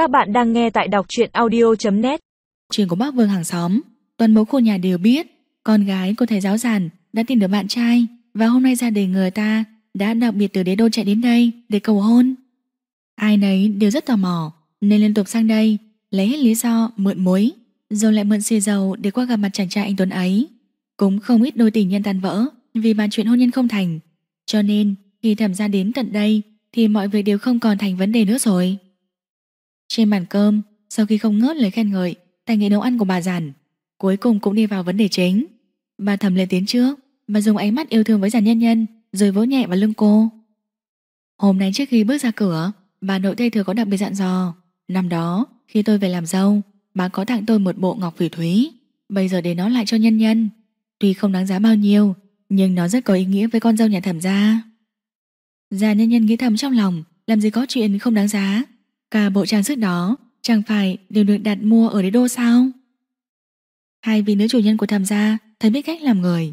Các bạn đang nghe tại đọc truyện audio.net Chuyện của bác Vương hàng xóm, Toàn bố khu nhà đều biết, Con gái của thầy giáo giản đã tìm được bạn trai, Và hôm nay gia đình người ta Đã đặc biệt từ đế đô chạy đến đây Để cầu hôn. Ai nấy đều rất tò mò, Nên liên tục sang đây, Lấy hết lý do mượn muối, Rồi lại mượn xì dầu để qua gặp mặt chàng trai anh Tuấn ấy. Cũng không ít đôi tình nhân tan vỡ Vì bàn chuyện hôn nhân không thành, Cho nên khi thẩm gia đến tận đây Thì mọi việc đều không còn thành vấn đề nữa rồi. Trên bàn cơm, Sau khi không ngớt lời khen ngợi Tài nghệ nấu ăn của bà giản Cuối cùng cũng đi vào vấn đề chính. Bà thầm lên tiếng trước Bà dùng ánh mắt yêu thương với giản nhân nhân, Rồi vỗ nhẹ vào lưng cô. Hôm nay trước khi bước ra cửa, Bà nội tây thừa có đặc biệt dặn dò, Năm đó, khi tôi về làm dâu, Bà có tặng tôi một bộ ngọc phỉ thúy. Bây giờ để nó lại cho nhân nhân. Tuy không đáng giá bao nhiêu, Nhưng nó rất có ý nghĩa với con dâu nhà thẩm gia. Già nhân nhân nghĩ thầm trong lòng, Làm gì có chuyện không đáng giá. Cả bộ trang sức đó, Chẳng phải đều được đặt mua ở đế đô sao? Hai vị nữ chủ nhân của thẩm gia Thật biết cách làm người.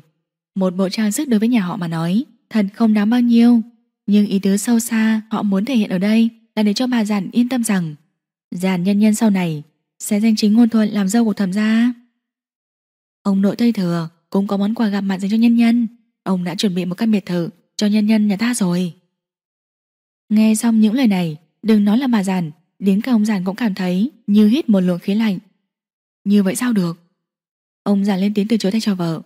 Một bộ trang sức đối với nhà họ mà nói, Thật không đáng bao nhiêu. Nhưng ý tứ sâu xa họ muốn thể hiện ở đây Là để cho bà giản yên tâm rằng, Giản nhân nhân sau này Sẽ danh chính ngôn thuận làm dâu của thẩm gia. Ông nội Tây Thừa Cũng có món quà gặp mặt dành cho nhân nhân. Ông đã chuẩn bị một căn biệt thự Cho nhân nhân nhà ta rồi. Nghe xong những lời này Đừng nói là bà giản, Đến cả ông giản cũng cảm thấy như hít một luồng khí lạnh. Như vậy sao được? Ông giản lên tiếng từ chối thay cho vợ.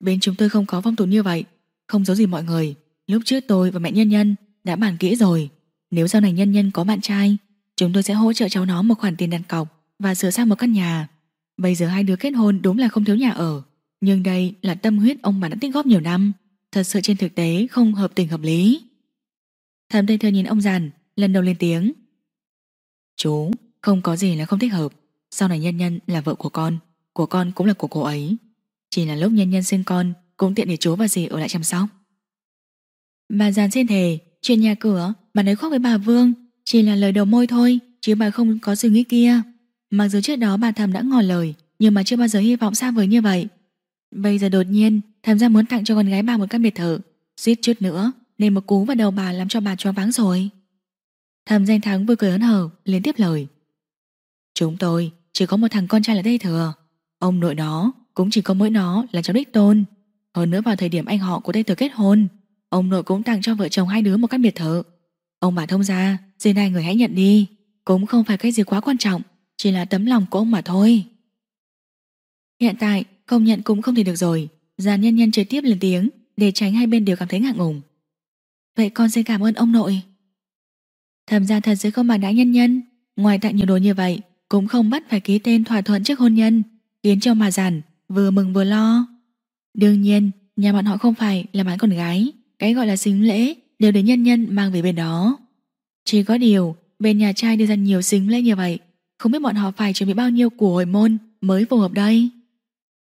Bên chúng tôi không có phong tục như vậy, Không giấu gì mọi người. Lúc trước tôi và mẹ nhân nhân đã bàn kỹ rồi. Nếu sau này nhân nhân có bạn trai, Chúng tôi sẽ hỗ trợ cháu nó một khoản tiền đặt cọc Và sửa sang một căn nhà. Bây giờ hai đứa kết hôn đúng là không thiếu nhà ở. Nhưng đây là tâm huyết ông bà đã tích góp nhiều năm. Thật sự trên thực tế không hợp tình hợp lý. Thẩm Tây Thừa nhìn ông giàn Lần đầu lên tiếng. Chú, không có gì là không thích hợp. Sau này nhân nhân là vợ của con Của con cũng là của cô ấy. Chỉ là lúc nhân nhân sinh con Cũng tiện để chú và dì ở lại chăm sóc. Bà giàn xin thề Chuyện nhà cửa bà nói khóc với bà Vương Chỉ là lời đầu môi thôi Chứ bà không có suy nghĩ kia. Mặc dù trước đó bà thầm đã ngỏ lời Nhưng mà chưa bao giờ hy vọng xa vời như vậy. Bây giờ đột nhiên Thầm ra muốn tặng cho con gái bà một căn biệt thự Suýt chút nữa Nên một cú vào đầu bà làm cho bà choáng váng rồi. Thầm danh thắng vừa cười hớn hở, Liên tiếp lời. Chúng tôi chỉ có một thằng con trai là đây thừa. Ông nội nó cũng chỉ có mỗi nó là cháu đích tôn. Hơn nữa vào thời điểm anh họ của đây thừa kết hôn, Ông nội cũng tặng cho vợ chồng hai đứa một căn biệt thự. Ông bà thông ra Dê này người hãy nhận đi, Cũng không phải cái gì quá quan trọng, Chỉ là tấm lòng của ông mà thôi. Hiện tại không nhận cũng không thể được rồi. Già nhân nhân trực tiếp lên tiếng, Để tránh hai bên đều cảm thấy ngạc ngùng. Vậy con xin cảm ơn ông nội. Thẩm gia thật sự không bằng đã nhân nhân. Ngoài tặng nhiều đồ như vậy, Cũng không bắt phải ký tên thỏa thuận trước hôn nhân, Khiến cho mà giản vừa mừng vừa lo. Đương nhiên, Nhà bọn họ không phải là bán con gái, Cái gọi là xính lễ Đều để nhân nhân mang về bên đó. Chỉ có điều, Bên nhà trai đưa ra nhiều xính lễ như vậy, Không biết bọn họ phải chuẩn bị bao nhiêu của hồi môn Mới phù hợp đây.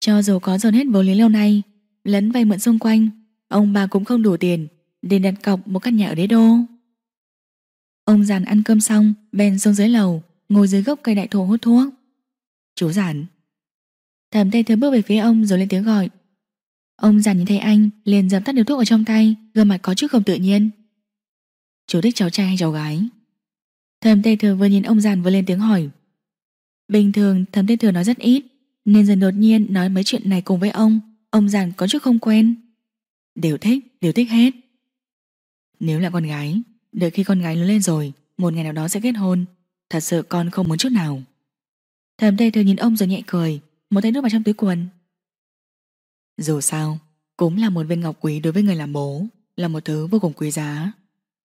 Cho dù có dồn hết vốn lý lâu nay, Lấn vay mượn xung quanh, Ông bà cũng không đủ tiền Để đặt cọc một căn nhà ở đế đô. Ông giản ăn cơm xong Bèn xuống dưới lầu Ngồi dưới gốc cây đại thụ hút thuốc. Chú giản Thẩm tây thừa bước về phía ông rồi lên tiếng gọi. Ông giản nhìn thấy anh liền dập tắt điếu thuốc ở trong tay Gương mặt có chút không tự nhiên. Chú thích cháu trai hay cháu gái? Thẩm tây thừa vừa nhìn ông giản vừa lên tiếng hỏi. Bình thường thẩm tây thừa nói rất ít Nên dần đột nhiên nói mấy chuyện này cùng với ông Ông giản có chút không quen. Đều thích, đều thích hết. Nếu là con gái? Đợi khi con gái lớn lên rồi, Một ngày nào đó sẽ kết hôn. Thật sự con không muốn chút nào. Thầm tây thừa nhìn ông rồi nhẹ cười, Một tay nước vào trong túi quần. Dù sao, Cũng là một viên ngọc quý đối với người làm bố, Là một thứ vô cùng quý giá.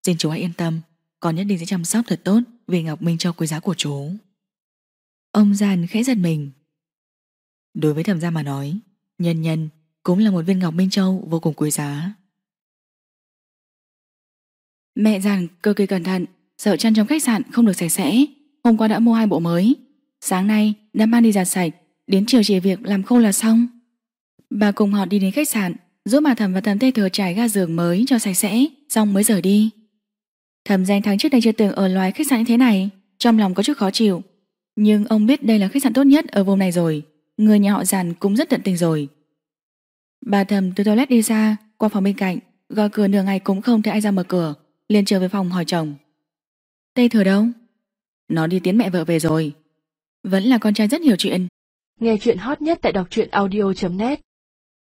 Xin chú hãy yên tâm, Con nhất định sẽ chăm sóc thật tốt Vì ngọc minh cho quý giá của chú Ông giàn khẽ giật mình. Đối với thẩm gia mà nói, Nhân nhân cũng là một viên ngọc minh châu vô cùng quý giá. Mẹ rằng cực kỳ cẩn thận, Sợ chăn trong khách sạn không được sạch sẽ. Hôm qua đã mua hai bộ mới. Sáng nay đã mang đi giặt sạch, Đến chiều chỉ việc làm khô là xong. Bà cùng họ đi đến khách sạn, Giúp bà thầm và thầm tê thừa trải ga giường mới cho sạch sẽ, Xong mới rời đi. Thầm danh tháng trước đây chưa từng ở loài khách sạn như thế này, Trong lòng có chút khó chịu. Nhưng ông biết đây là khách sạn tốt nhất ở vùng này rồi, Người nhà họ giàn cũng rất tận tình rồi. Bà thầm từ toilet đi ra, Qua phòng bên cạnh, Gõ cửa nửa ngày cũng không thấy ai ra mở cửa liền trở về phòng hỏi chồng. Tây thừa đâu? Nó đi tiến mẹ vợ về rồi. Vẫn là con trai rất hiểu chuyện. Nghe chuyện hot nhất tại đọc truyện audio.net